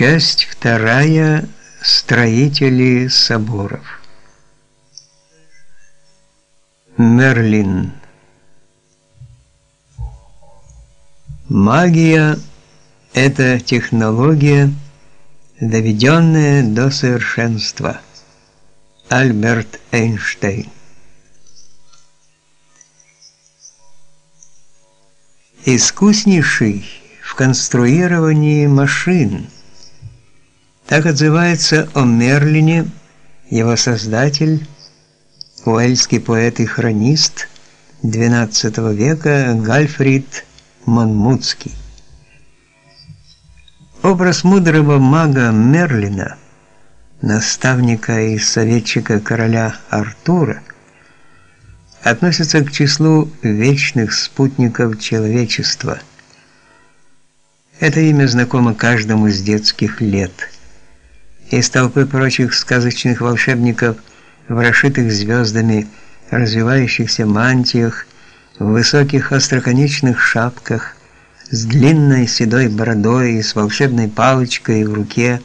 Часть вторая. Строители соборов. Мерлин. Магия – это технология, доведенная до совершенства. Альберт Эйнштейн. Искуснейший в конструировании машин – так отзывается о Мерлине его создатель, уэльский поэт и хронист XII века Гальфрид Монмутский. Образ мудрого мага Мерлина, наставника и советчика короля Артура, относится к числу вечных спутников человечества. Это имя знакомо каждому с детских лет – из толпы прочих сказочных волшебников в расшитых звездами, развивающихся мантиях, в высоких остроконечных шапках, с длинной седой бородой и с волшебной палочкой в руке,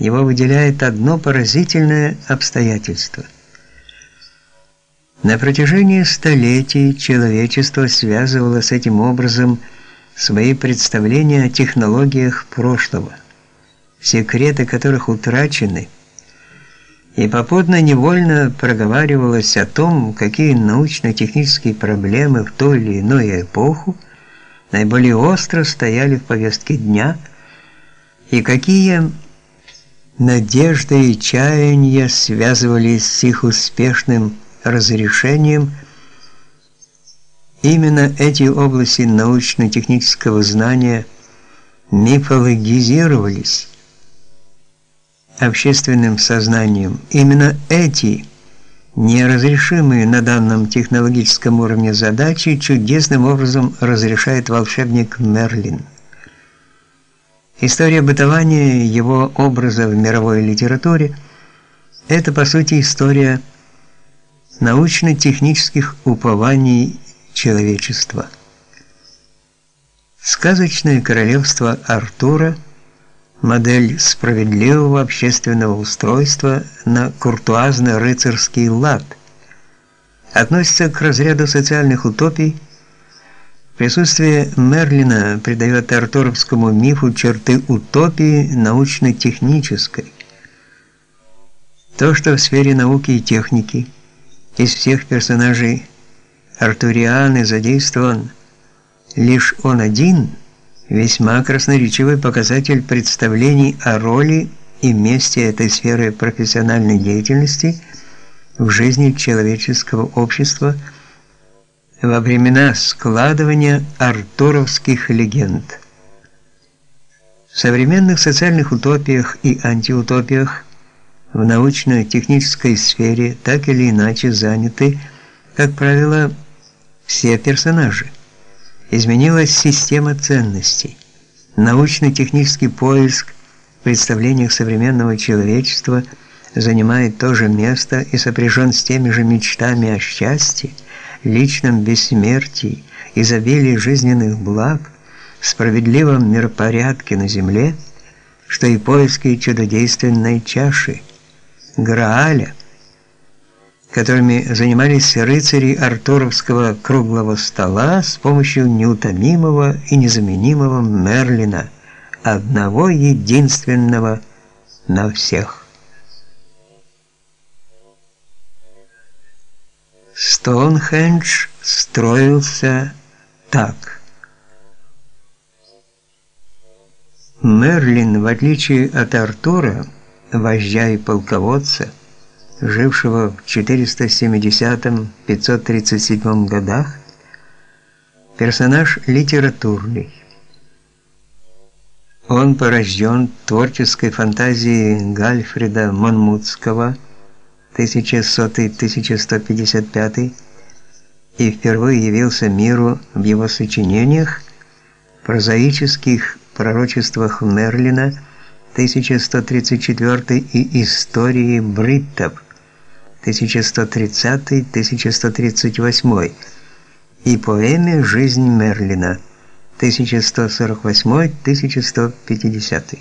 его выделяет одно поразительное обстоятельство. На протяжении столетий человечество связывало с этим образом свои представления о технологиях прошлого – секреты которых утрачены, и попутно невольно проговаривалось о том, какие научно-технические проблемы в той или иной эпоху наиболее остро стояли в повестке дня, и какие надежды и чаяния связывались с их успешным разрешением. Именно эти области научно-технического знания мифологизировались общественным сознанием. Именно эти неразрешимые на данном технологическом уровне задачи чудесным образом разрешает волшебник Мерлин. История бытования его образа в мировой литературе – это, по сути, история научно-технических упований человечества. Сказочное королевство Артура – модель справедливого общественного устройства на куртуазно-рыцарский лад. Относится к разряду социальных утопий. Присутствие Мерлина придает артуровскому мифу черты утопии научно-технической. То, что в сфере науки и техники из всех персонажей Артурианы задействован лишь он один – весьма красноречивый показатель представлений о роли и месте этой сферы профессиональной деятельности в жизни человеческого общества во времена складывания артуровских легенд. В современных социальных утопиях и антиутопиях в научно-технической сфере так или иначе заняты, как правило, все персонажи – изменилась система ценностей. Научно-технический поиск в представлениях современного человечества занимает то же место и сопряжен с теми же мечтами о счастье, личном бессмертии, изобилии жизненных благ, справедливом миропорядке на земле, что и поиски чудодейственной чаши, Грааля – которыми занимались рыцари Артуровского круглого стола с помощью неутомимого и незаменимого Мерлина, одного единственного на всех. Стоунхендж строился так. Мерлин, в отличие от Артура, вождя и полководца, жившего в 470-537 годах, персонаж литературный. Он порожден творческой фантазией Гальфрида Монмутского 1100-1155 и впервые явился миру в его сочинениях, прозаических пророчествах Мерлина 1134 и истории бриттов 1130-1138 и поэме «Жизнь Мерлина» 1148-1150.